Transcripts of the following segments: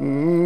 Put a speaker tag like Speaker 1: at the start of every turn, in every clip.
Speaker 1: Mm-hmm.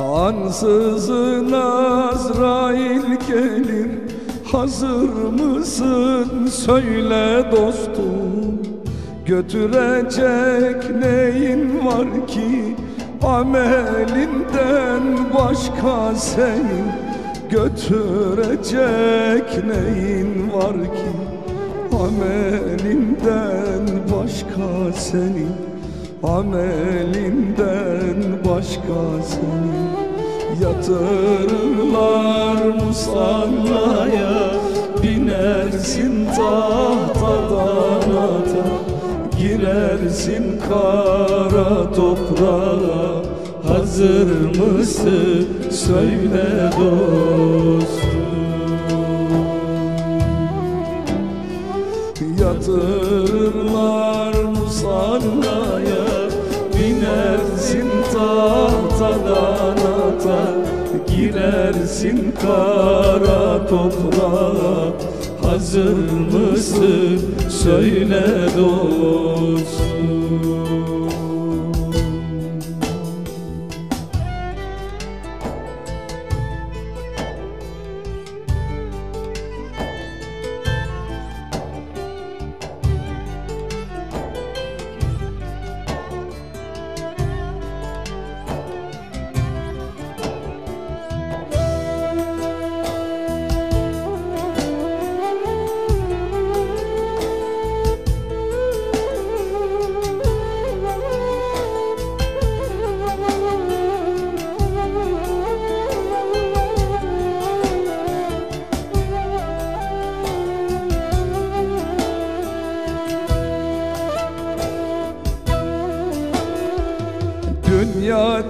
Speaker 1: Ansızın Azrail gelir. Hazır mısın? Söyle dostum. Götürecek neyin var ki? Amelinden başka senin. Götürecek neyin var ki? Amelinden başka senin Amelinden başka senin Yatırırlar musallaya Binersin tahtadan ata. Girersin kara toprağa Hazır mısın? Söyle dostum. Yatırırlar musallaya Binersin tahtadan ata Girersin kara toprağa Hazır mısın? Söyle dostum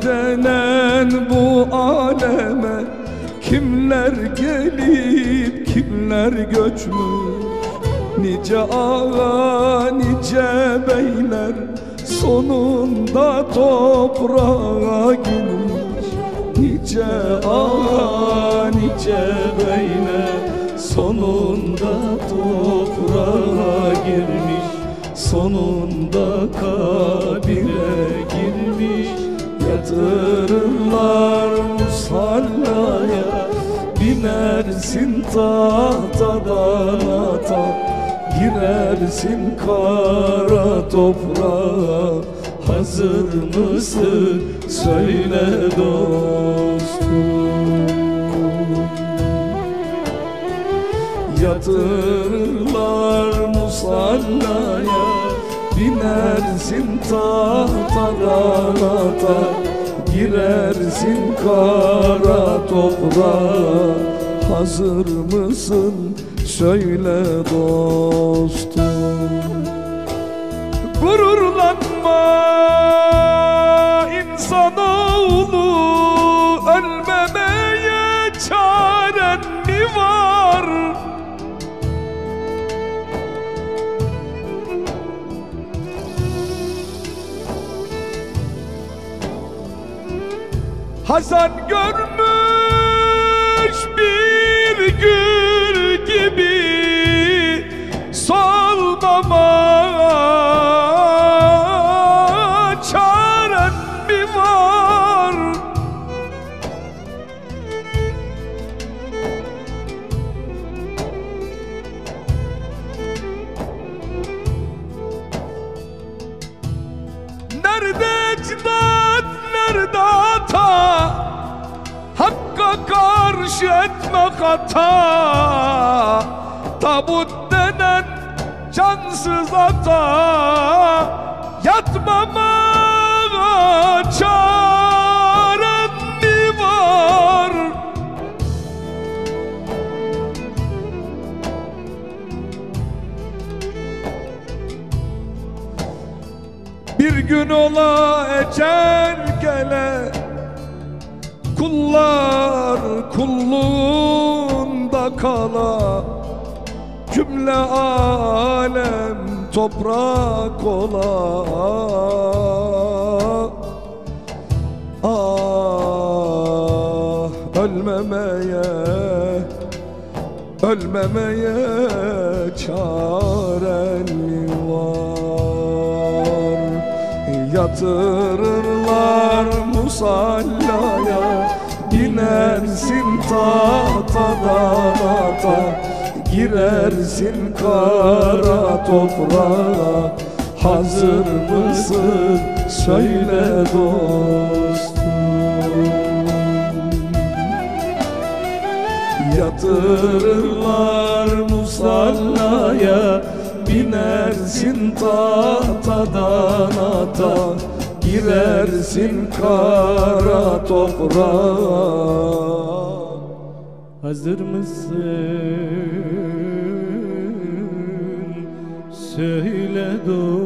Speaker 1: denen bu aleme Kimler gelip kimler göçmüş? Nice ağa nice beyler Sonunda toprağa girmiş. Nice ağa nice beyler Sonunda toprağa girmiş. Sonunda kabire Binersin tahtadan ata Girersin kara toprağa. Hazır mısın? Söyle dostum. Yatırırlar musallaya Binersin tahtadan ata Girersin kara toprağa Hazır mısın? Söyle dostum. Gururlanma insanoğlu. Ölmemeye çaren mi var? Hazan görmüş gül gibi solmama çaren mi var? Nerede cidat, karşı etmek hata tabut denen cansız ata Yatmamaya çaren mi var? Bir gün ola ecel gele Kullar kulluğunda kala Cümle alem toprak ola. Ah ölmemeye Ölmemeye çaren mi var. Yatırırlar musallaya Binersin tahtadan ata Girersin kara toprağa. Hazır mısın? Söyle dostum. Yatırırlar musallaya Binersin tahtadan ata Girersin kara toprağa
Speaker 2: Hazır mısın? Söyle dur